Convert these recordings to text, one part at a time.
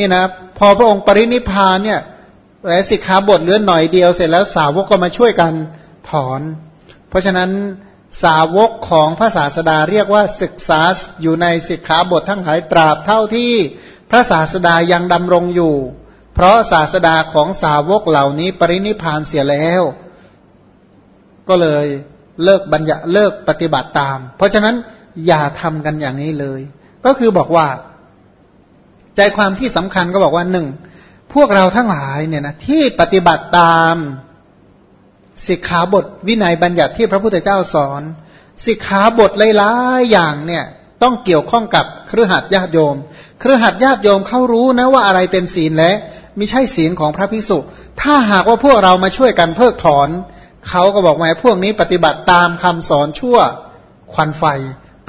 นี่นะพอพระองค์ปรินิพานเนี่ยแต่สิกขาบทเหลือหน่อยเดียวเสร็จแล้วสาวกก็มาช่วยกันถอน เพราะฉะนั้นสาวกของพระศาสดาเรียกว่าศึกษาอยู่ในสิกขาบททั้งหลายตราบเท่าที่พระศาสดายังดำรงอยู่ เพราะศาสดาของสาวกเหล่านี้ปรินิพานเสียแล้ว ก็เลยเลิกบัญญัติเลิกปฏิบัติตาม เพราะฉะนั้นอย่าทำกันอย่างนี้เลย ก็คือบอกว่า ใจความที่สำคัญก็บอกว่าหนึ่งพวกเราทั้งหลายเนี่ยนะที่ปฏิบัติตามสิกขาบทวินัยบัญญัติที่พระพุทธเจ้าสอนสิกขาบทหลายๆอย่างเนี่ยต้องเกี่ยวข้องกับเครือขัดญาติโยม เครือขัดญาติโยมเขารู้นะว่าอะไรเป็นศีลและไม่ใช่ศีลของพระพิสุถ้าหากว่าพวกเรามาช่วยกันเพิกถอนเขาก็บอกว่าพวกนี้ปฏิบัติตามคำสอนชั่วควันไฟ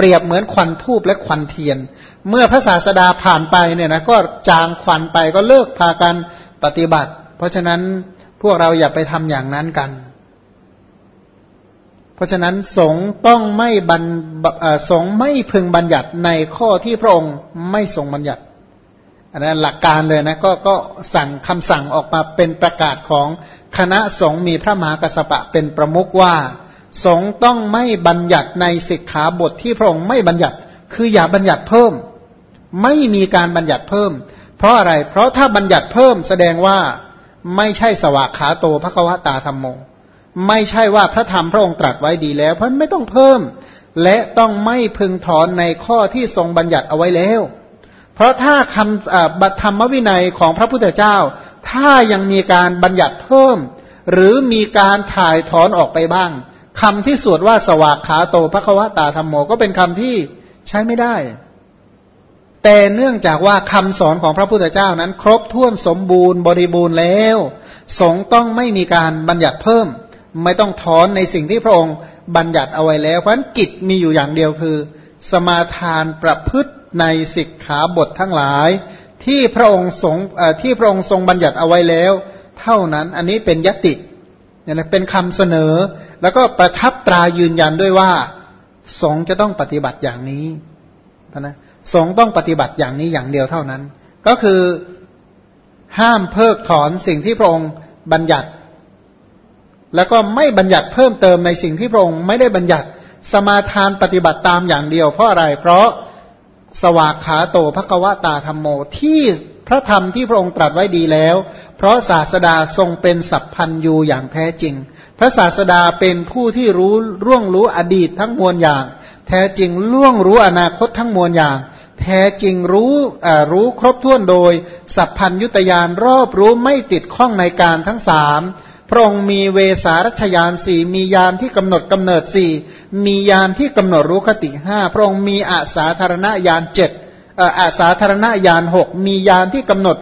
เปรียบเหมือนควันทูบและควันเทียน เมื่อพระศาสดาผ่านไปเนี่ยนะก็จางควันไปก็เลิกพากันปฏิบัติ เพราะฉะนั้นพวกเราอย่าไปทำอย่างนั้นกัน เพราะฉะนั้นสงต้องไม่บันสงไม่พึงบัญญัติในข้อที่พระองค์ไม่ทรงบัญญัติอันนั้นหลักการเลยนะก็ก็สั่งคำสั่งออกมาเป็นประกาศของคณะสงฆ์มีพระมหากระสปะเป็นประมุขว่า สงต้องไม่บัญญัติในสิกขาบทที่พระองค์ไม่บัญญัติ คืออย่าบัญญัติเพิ่ม ไม่มีการบัญญัติเพิ่ม เพราะอะไร เพราะถ้าบัญญัติเพิ่มแสดงว่าไม่ใช่สวากขาโตพระควตาธรรมโม ไม่ใช่ว่าพระธรรมพระองค์ตรัสไว้ดีแล้ว เพราะไม่ต้องเพิ่ม และต้องไม่พึงถอนในข้อที่ทรงบัญญัติเอาไว้แล้ว เพราะถ้าคำบัตธรรมวินัยของพระพุทธเจ้า ถ้ายังมีการบัญญัติเพิ่ม หรือมีการถ่ายถอนออกไปบ้าง คำที่สวดว่าสวากขาโตพระควตาธรรมโมก็เป็นคำที่ใช้ไม่ได้ แต่เนื่องจากว่าคำสอนของพระพุทธเจ้านั้น ครบถ้วนสมบูรณ์บริบูรณ์แล้ว สงต้องไม่มีการบัญญัติเพิ่ม ไม่ต้องถอนในสิ่งที่พระองค์บัญญัติเอาไว้แล้วเพราะฉะนั้นกิจมีอยู่อย่างเดียวคือ สมาทานประพฤติในสิกขาบททั้งหลาย ที่พระองค์ทรงที่พระองค์ทรงบัญญัติเอาไว้แล้ว เท่านั้นอันนี้เป็นยติ เนี่ยนะเป็นคำเสนอ แล้วก็ประทับตรายืนยันด้วยว่า สงจะต้องปฏิบัติอย่างนี้นะสงต้องปฏิบัติอย่างนี้อย่างเดียวเท่านั้น ก็คือห้ามเพิกถอนสิ่งที่พระองค์บัญญัติ แล้วก็ไม่บัญญัติเพิ่มเติมในสิ่งที่พระองค์ไม่ได้บัญญัติสมาทานปฏิบัติตามอย่างเดียวเพราะอะไร เพราะสวากขาโตภควตาธรรมโมที่ ระธรรมที่พระองค์ตรัสไว้ดีแล้ว เพราะศาสดาทรงเป็นสัพพันยูอย่างแท้จริง พระศาสดาเป็นผู้ที่รู้ร่วงรู้อดีตทั้งมวลอย่าง แท้จริงล่วงรู้อนาคตทั้งมวลอย่าง แท้จริงรู้รู้ครบถ้วนโดย สัพพัญยุตยานรอบรู้ไม่ติดข้องในการทั้งสามพระองค์มีเวสารัชยานสี่มียานที่กำหนดกำเนิดสี่มียานที่กำหนดรู้คติห้าพระองค์มีอาสาธารณญาณเจ็ด อาสาธารณญาณหกมียานที่กำหนด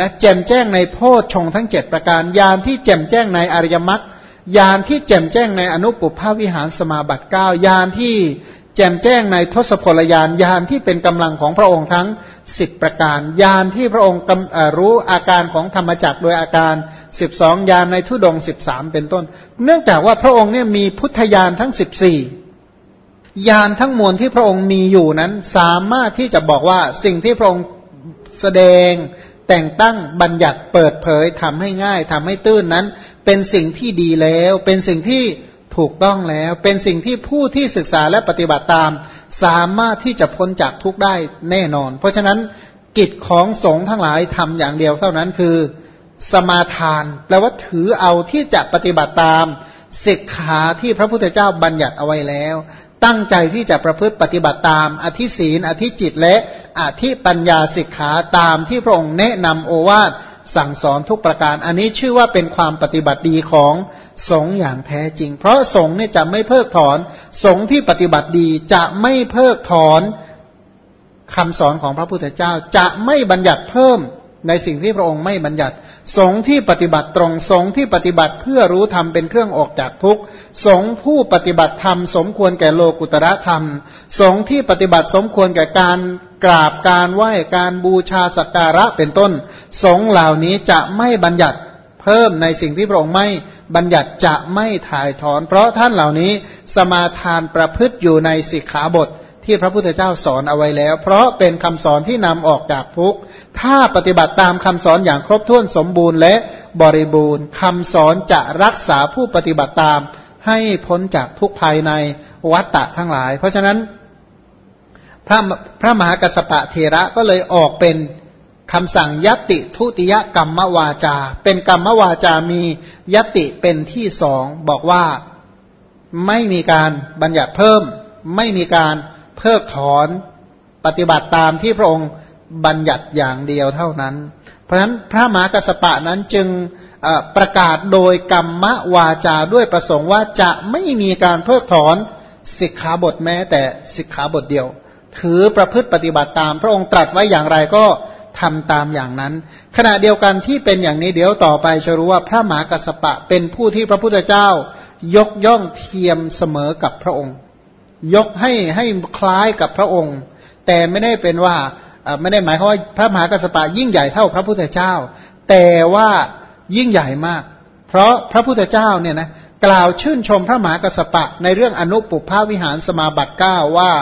นะแจ่มแจ้งในโพชฌงทั้งเจ็ดประการยานที่แจ่มแจ้งในอริยมรรคยานที่แจ่มแจ้งในอนุปุพภวิหารสมาบัติเก้ายานที่แจ่มแจ้งในทศพลยานยานที่เป็นกำลังของพระองค์ทั้งสิบประการยานที่พระองค์รู้อาการของธรรมจักรโดยอาการสิบสองยานในทุดงสิบสามเป็นต้น เนื่องจากว่าพระองค์เนี่ยมีพุทธยานทั้งสิบสี่ ยานทั้งมวลที่พระองค์มีอยู่นั้น สามารถที่จะบอกว่าสิ่งที่พระองค์แสดง แต่งตั้งบัญญัติเปิดเผยทำให้ง่ายทำให้ตื้นนั้น เป็นสิ่งที่ดีแล้ว เป็นสิ่งที่ถูกต้องแล้ว เป็นสิ่งที่ผู้ที่ศึกษาและปฏิบัติตาม สามารถที่จะพ้นจากทุกข์ได้แน่นอน เพราะฉะนั้นกิจของสงฆ์ทั้งหลายทำอย่างเดียวเท่านั้นคือ สมาทานแปลว่าถือเอาที่จะปฏิบัติตามศิกขาที่พระพุทธเจ้าบัญญัติเอาไว้แล้ว ตั้งใจที่จะประพฤติปฏิบัติตาม อธิศีนอธิจิตและอธิปัญญาศิกขาตามที่พระองค์แนะนำโอวาทสั่งสอนทุกประการ อันนี้ชื่อว่าเป็นความปฏิบัติดีของสงฆ์อย่างแท้จริง เพราะสงฆ์เนี่ยจะไม่เพิกถอน สงฆ์ที่ปฏิบัติดีจะไม่เพิกถอนคำสอนของพระพุทธเจ้า จะไม่บัญญัติเพิ่ม ในสิ่งที่พระองค์ไม่บัญญัติ สงที่ปฏิบัติตรง สงที่ปฏิบัติเพื่อรู้ธรรมเป็นเครื่องออกจากทุกข์ สงผู้ปฏิบัติธรรมสมควรแก่โลกุตระธรรม สงที่ปฏิบัติสมควรแก่การกราบการไหว้การบูชาสักการะเป็นต้น สงเหล่านี้จะไม่บัญญัติเพิ่มในสิ่งที่พระองค์ไม่บัญญัติจะไม่ถ่ายถอน เพราะท่านเหล่านี้สมาทานประพฤติอยู่ในสิกขาบท ที่พระพุทธเจ้าสอนเอาไว้แล้ว เพราะเป็นคำสอนที่นำออกจากทุกข์ถ้าปฏิบัติตามคำสอนอย่างครบถ้วนสมบูรณ์และบริบูรณ์คำสอนจะรักษาผู้ปฏิบัติตาม ให้พ้นจากทุกภายในวัตตะทั้งหลาย เพราะฉะนั้นพระพระมหากัสปะเทระก็เลยออกเป็นคำสั่งยติทุติยกรรมวาจา เป็นกรรมวาจามียติเป็นที่สองบอกว่าไม่มีการบัญญัติเพิ่ม ไม่มีการ เพิกถอนปฏิบัติตามที่พระองค์บัญญัติอย่างเดียวเท่านั้น เพราะฉะนั้นพระมหากัสปะนั้นจึงประกาศโดยกรรมวาจาด้วยประสงค์ว่าจะไม่มีการเพิกถอนสิกขาบทแม้แต่สิกขาบทเดียว ถือประพฤติปฏิบัติตาม พระองค์ตรัสไว้อย่างไรก็ทำตามอย่างนั้น ขณะเดียวกันที่เป็นอย่างนี้เดี๋ยวต่อไปจะรู้ว่าพระมหากัสปะเป็นผู้ที่พระพุทธเจ้ายกย่องเทียมเสมอกับพระองค์ ยกให้ให้คล้ายกับพระองค์ แต่ไม่ได้เป็นว่าไม่ได้หมายความว่าพระมหากัสปะยิ่งใหญ่เท่าพระพุทธเจ้า แต่ว่ายิ่งใหญ่มาก เพราะพระพุทธเจ้าเนี่ยนะกล่าวชื่นชมพระมหากัสปะในเรื่องอนุปุพาวิหารสมาบัติเก้าว่า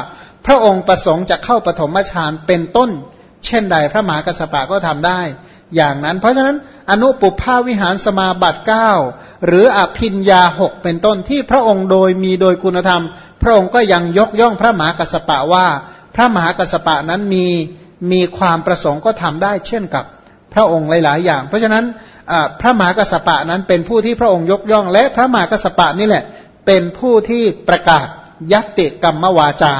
พระองค์ประสงค์จะเข้าปฐมฌานเป็นต้น เช่นใดพระมหากัสปะก็ทำได้ อย่างนั้น เพราะฉะนั้นอนุปุพาวิหารสมาบัติเก้าหรืออภินยาหกเป็นต้นที่พระองค์โดยมีโดยคุณธรรม พระองค์ก็ยังยกย่องพระมหากัสปะว่า พระมหากัสปะนั้นมีมีความประสงค์ก็ทำได้เช่นกับพระองค์หลาย ๆ อย่าง เพราะฉะนั้นพระมหากัสปะนั้นเป็นผู้ที่พระองค์ยกย่อง และพระมหากัสปะนี่แหละเป็นผู้ที่ประกาศยัติกรรมวาจา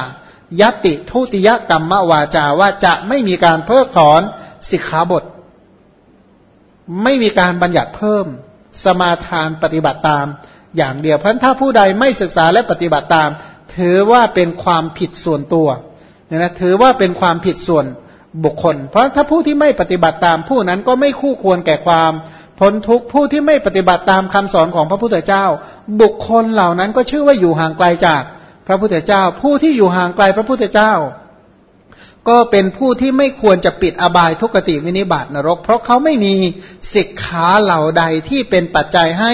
ยัตติทุติยกรรมวาจาว่าจะไม่มีการเพิกถอนสิกขาบท ไม่มีการบัญญัติเพิ่ม สมาทานปฏิบัติตาม อย่างเดียว เพราะถ้าผู้ใดไม่ศึกษาและปฏิบัติตาม ถือว่าเป็นความผิดส่วนตัวเนี่ยนะถือว่าเป็นความผิดส่วนบุคคล เพราะถ้าผู้ที่ไม่ปฏิบัติตามผู้นั้นก็ไม่คู่ควรแก่ความพ้นทุกผู้ที่ไม่ปฏิบัติตามคำสอนของพระพุทธเจ้า บุคคลเหล่านั้นก็ชื่อว่าอยู่ห่างไกลจาก พระพุทธเจ้า ผู้ที่อยู่ห่างไกลพระพุทธเจ้า ก็เป็นผู้ที่ไม่ควรจะปิดอบายทุกติวินิบาตนรก เพราะเขาไม่มีศิกขาเหล่าใดที่เป็นปัจจัยให้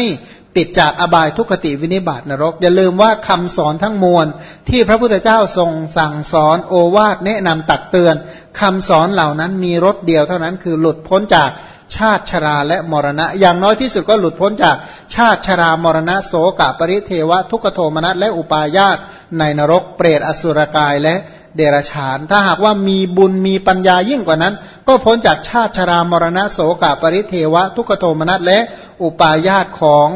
ปิดจากอบายทุกขติวินิบาตนรก อย่าลืมว่าคำสอนทั้งมวล ที่พระพุทธเจ้าทรงสั่งสอนโอวาทแนะนำตักเตือนคำสอนเหล่านั้นมีรสเดียวเท่านั้นคือหลุดพ้นจากชาติชราและมรณะ อย่างน้อยที่สุดก็หลุดพ้นจากชาติชรามรณะโสกปริเทวะทุกโทมนัสและอุปาญาตในนรกเปรตอสุรกายและ เดรัจฉาน ถ้าหากว่ามีบุญมีปัญญายิ่งกว่านั้น ก็พ้นจากชาติชรามรณะโสกปริเทวะ ทุกโทมนัสและอุปาญาตของ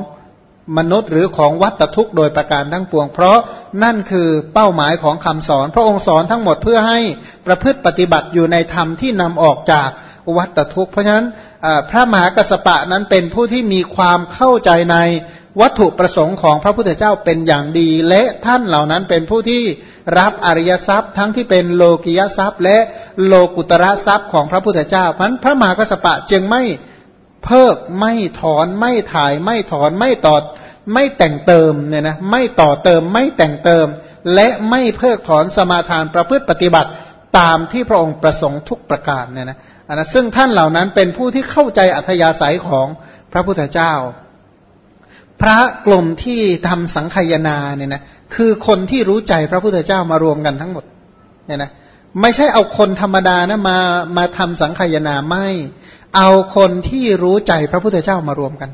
มนุษย์หรือของวัตทุกข์โดยประการทั้งปวง เพราะนั่นคือเป้าหมายของคำสอน พระองค์สอนทั้งหมดเพื่อให้ประพฤติปฏิบัติอยู่ในธรรมที่นำออกจากวัตทุกข์ เพราะฉะนั้นพระมหากัสปะนั้นเป็นผู้ที่มีความเข้าใจใน วัตถุประสงค์ของพระพุทธเจ้าเป็นอย่างดี และท่านเหล่านั้นเป็นผู้ที่รับอริยทรัพย์ ทั้งที่เป็นโลกิยทรัพย์ และโลกุตระทรัพย์ของพระพุทธเจ้าเพราะพระมหากัสปะจึงไม่เพิกไม่ถอนไม่ถ่ายไม่ถอนไม่ต่อไม่แต่งเติมเนี่ยนะไม่ต่อเติมไม่แต่งเติม และไม่เพิกถอนสมาทานประพฤติปฏิบัติตามที่พระองค์ประสงค์ทุกประการเนี่ยนะอันนะซึ่งท่านเหล่านั้นเป็นผู้ที่เข้าใจอัธยาศัยของพระพุทธเจ้า พระกลุ่มที่ทำสังขยนาเนี่ยนะคือคนที่รู้ใจพระพุทธเจ้ามารวมกันทั้งหมดเนี่ยนะไม่ใช่เอาคนธรรมดานะมามาทำสังขยนาไม่ เอาคนที่รู้ใจพระพุทธเจ้ามารวมกัน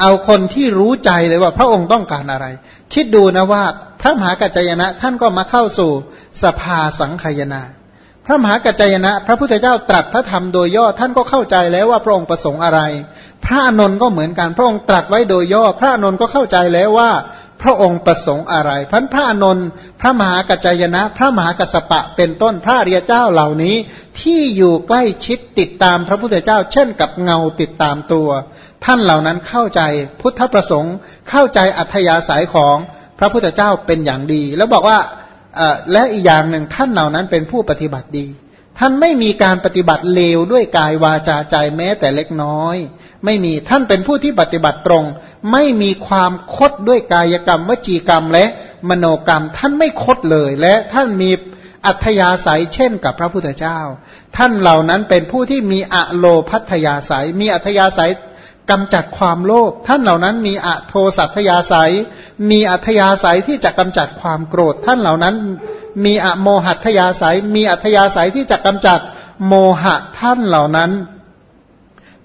เอาคนที่รู้ใจเลยว่าพระองค์ต้องการอะไร คิดดูนะว่าพระมหากัจจยนะ ท่านก็มาเข้าสู่สภาสังขยนา พระมหากัจจยนะ พระพุทธเจ้าตรัสพระธรรมโดยย่อท่านก็เข้าใจแล้วว่าพระองค์ประสงค์อะไร พระอนนท์ก็เหมือนกันพระองค์ตรัสไว้โดยย่อ พระอนนท์ก็เข้าใจแล้วว่าพระองค์ประสงค์อะไรพันพระอนนท์พระมหากัจจยนะ พระมหากัสปะเป็นต้นพระเรียเจ้าเหล่านี้ ที่อยู่ใกล้ชิดติดตามพระพุทธเจ้า เช่นกับเงาติดตามตัว ท่านเหล่านั้นเข้าใจพุทธประสงค์เข้าใจอัธยาศัยของพระพุทธเจ้าเป็นอย่างดี แล้วบอกว่า และอีกอย่างหนึ่งท่านเหล่านั้นเป็นผู้ปฏิบัติดี ท่านไม่มีการปฏิบัติเลวด้วยกายวาจาใจแม้แต่เล็กน้อย ไม่มีท่านเป็นผู้ที่ปฏิบัติตรง ไม่มีความคดด้วยกายกรรม วจีกรรมและมโนกรรม ท่านไม่คดเลย และท่านมีอัธยาศัยเช่นกับพระพุทธเจ้า ท่านเหล่านั้นเป็นผู้ที่มีอะโลพัทยาศัย มีอัธยาศัยกำจัดความโลภท่านเหล่านั้นมีอโทสัตยาศัย มีอัธยาศัยที่จะกำจัดความโกรธ ท่านเหล่านั้น มีอโมหัตยาศัย มีอัธยาศัยที่จะกำจัดโมหะท่านเหล่านั้น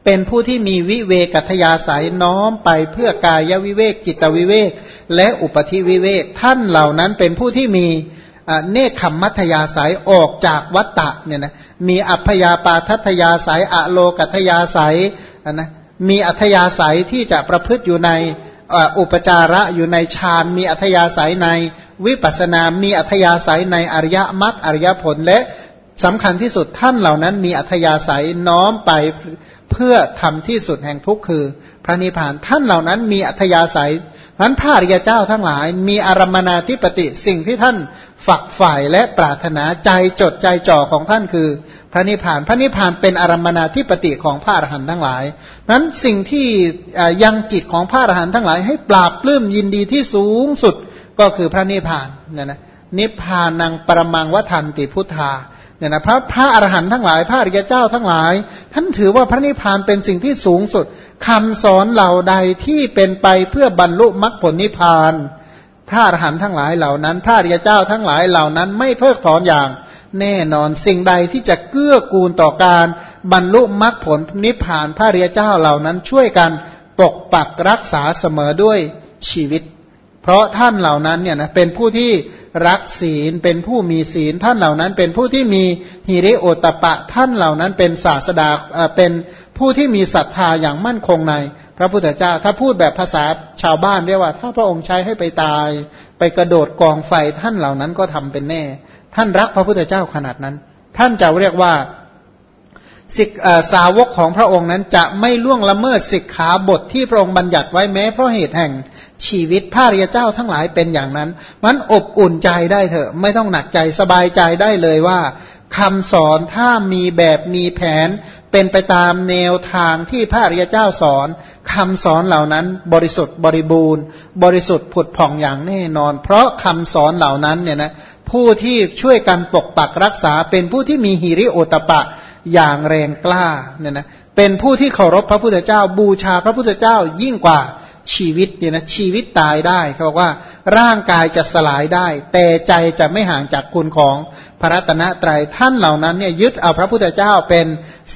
เป็นผู้ที่มีวิเวกัตยาศัยน้อมไปเพื่อกายวิเวกจิตวิเวก และอุปธิวิเวกท่านเหล่านั้นเป็นผู้ที่มีเนคขมมัธยาสายออกจากวัตตะเนี่ยนะมีอัพยาปาทัตยาสายอะโลกัตยาสายนะมีอัธยาศัยที่จะประพฤติอยู่ใน อุปจาระอยู่ในฌานมีอัธยาศัยในวิปัสนา มีอัธยาศัยในอริยมรรคอริยผลและสำคัญที่สุดท่านเหล่านั้นมีอัธยาศัยน้อมไปเพื่อทำที่สุดแห่งทุกข์คือ พระนิพพานท่านเหล่านั้นมีอัธยาศัย นั้นพระริยเจ้าทั้งหลาย มีอารมนาธิปติสิ่งที่ท่านฝักฝ่ายและปรารถนาใจจดใจจ่อของท่านคือ พระนิพพานพระนิพพานเป็นอารมนาธิปติของพระอรหันต์ทั้งหลายนั้นสิ่งที่ยังจิตของพระอรหันต์ทั้งหลาย ให้ปราบปลื้มยินดีที่สูงสุดก็คือพระนิพพานนี่นะนิพพานังปรมังวัฏันติพุทธา เนี่ยนะพระพระอรหันต์ทั้งหลาย พระอริยเจ้าทั้งหลาย ท่านถือว่าพระนิพพานเป็นสิ่งที่สูงสุดคำสอนเหล่าใดที่เป็นไปเพื่อบรรลุมรรคผลนิพพาน พระอรหันต์ทั้งหลายเหล่านั้น พระอริยเจ้าทั้งหลายเหล่านั้น ไม่เพิกถอนอย่างแน่นอนสิ่งใดที่จะเกื้อกูลต่อการบรรลุมรรคผลนิพพานพระอริยเจ้าเหล่านั้นช่วยกันปกปักรักษาเสมอด้วยชีวิต เพราะท่านเหล่านั้นเนี่ยนะเป็นผู้ที่รักศีลเป็นผู้มีศีล ท่านเหล่านั้นเป็นผู้ที่มีฮิริโอตปะ ท่านเหล่านั้นเป็นศาสดาเป็นผู้ที่มีศรัทธาอย่างมั่นคงใน พระพุทธเจ้าถ้าพูดแบบภาษาชาวบ้านเรียกว่า ถ้าพระองค์ใช้ให้ไปตาย ไปกระโดดกองไฟท่านเหล่านั้นก็ทำเป็นแน่ ท่านรักพระพุทธเจ้าขนาดนั้น ท่านจะเรียกว่าสิกสาวกของพระองค์นั้นจะไม่ล่วงละเมิดสิกขาบทที่พระองค์บัญญัติไว้แม้เพราะเหตุแห่ง ชีวิตพระริยเจ้าทั้งหลายเป็นอย่างนั้น มันอบอุ่นใจได้เถอะ ไม่ต้องหนักใจสบายใจได้เลยว่าคำสอนถ้ามีแบบมีแผน เป็นไปตามแนวทางที่พระริยเจ้าสอนคำสอนเหล่านั้นบริสุทธิ์บริบูรณ์ บริสุทธิ์ผุดผ่องอย่างแน่นอน เพราะคำสอนเหล่านั้นเนี่ยนะผู้ที่ช่วยกันปกปักรักษาเป็นผู้ที่มีหิริโอตปะอย่างแรงกล้าเนี่ยนะเป็นผู้ที่เคารพพระพุทธเจ้าบูชาพระพุทธเจ้ายิ่งกว่า ชีวิตเนี่ยนะชีวิตตายได้เขาบอกว่าร่างกายจะสลายได้ แต่ใจจะไม่ห่างจากคุณของพระรัตนตรยัยท่านเหล่านั้นเนี่ยยึดเอาพระพุทธเจ้าเป็น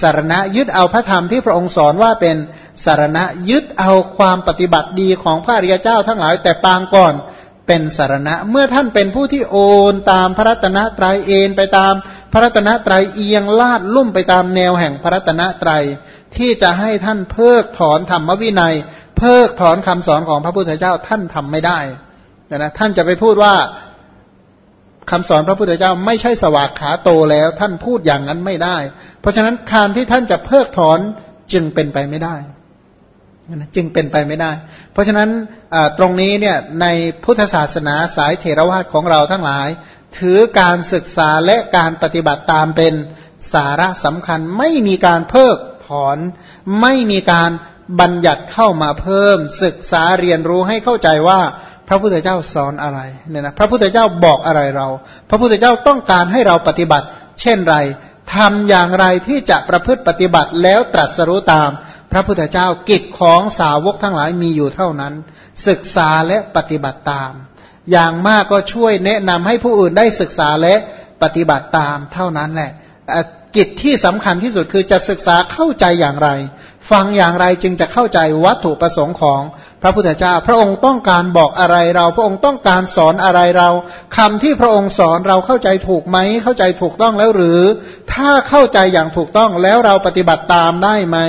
สารณะยึดเอาพระธรรมที่พระองค์สอนว่าเป็นสารณะยึดเอาความปฏิบัติดีของพระอริยเจ้าทั้งหลายแต่ปางก่อนเป็นสารณะ เมื่อท่านเป็นผู้ที่โอนตามพระรัตนตรัยเอนไปตามพระรัตนตรัยเอียงลาดลุ่มไปตามแนวแห่งพระรัตนตรัยที่จะให้ท่านเพิกถอนธรรมวินัย เพิกถอนคำสอนของพระพุทธเจ้าท่านทำไม่ได้นะท่านจะไปพูดว่าคำสอนพระพุทธเจ้าไม่ใช่สวากขาโตแล้ว ท่านพูดอย่างนั้นไม่ได้ เพราะฉะนั้นการที่ท่านจะเพิกถอนจึงเป็นไปไม่ได้จึงเป็นไปไม่ได้ เพราะฉะนั้นตรงนี้เนี่ยในพุทธศาสนาสายเถรวาทของเราทั้งหลาย ถือการศึกษาและการปฏิบัติตามเป็นสาระสำคัญ ไม่มีการเพิกถอน ไม่มีการ บัญญัติเข้ามาเพิ่ม ศึกษาเรียนรู้ให้เข้าใจว่าพระพุทธเจ้าสอนอะไรเนี่ยนะพระพุทธเจ้าบอกอะไรเรา พระพุทธเจ้าต้องการให้เราปฏิบัติ เช่นไรทำอย่างไรที่จะประพฤติปฏิบัติแล้วตรัสรู้ตาม พระพุทธเจ้ากิจของสาวกทั้งหลายมีอยู่เท่านั้น ศึกษาและปฏิบัติตาม อย่างมากก็ช่วยแนะนำให้ผู้อื่นได้ศึกษาและปฏิบัติตามเท่านั้นแหละกิจที่สำคัญที่สุดคือจะศึกษาเข้าใจอย่างไร ฟังอย่างไรจึงจะเข้าใจวัตถุประสงค์ของพระพุทธเจ้า พระองค์ต้องการบอกอะไรเรา พระองค์ต้องการสอนอะไรเราคำที่พระองค์สอนเราเข้าใจถูกไหม เข้าใจถูกต้องแล้วหรือ ถ้าเข้าใจอย่างถูกต้องแล้วเราปฏิบัติตามได้ไหม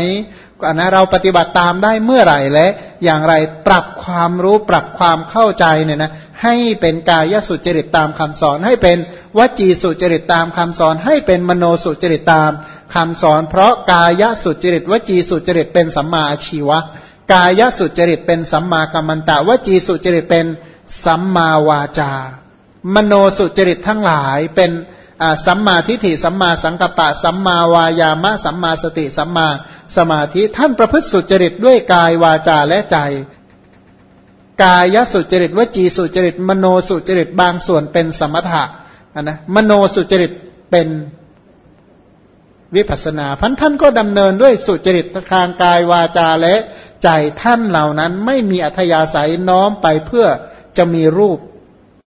อันนะเราปฏิบัติตามได้เมื่อไหร่และ อย่างไรปรับความรู้ปรับความเข้าใจเนี่ยนะ ให้เป็นกายสุจริตตามคำสอน ให้เป็นวจีสุจริตตามคำสอน ให้เป็นมโนสุจริตตามคำสอน เพราะกายสุจริตวจีสุจริตเป็นสัมมาอาชีวะ กายสุจริตเป็นสัมมากัมมันตะวจีสุจริตเป็นสัมมาวาจา มโนสุจริตทั้งหลายเป็นสัมมาทิฏฐิสัมมาสังกัปปะ สัมมาวายามะ สัมมาสติ สัมมาสมาธิท่านประพฤติสุจริตด้วยกายวาจาและใจ กายสุจริตวจีสุจริต มโนสุจริตบางส่วนเป็นสมถะนะมโนสุจริตเป็นวิปัสนาพันท่านก็ดำเนินด้วยสุจริตทางกายวาจาและใจท่านเหล่านั้น ไม่มีอัธยาศัยน้อมไปเพื่อจะมีรูป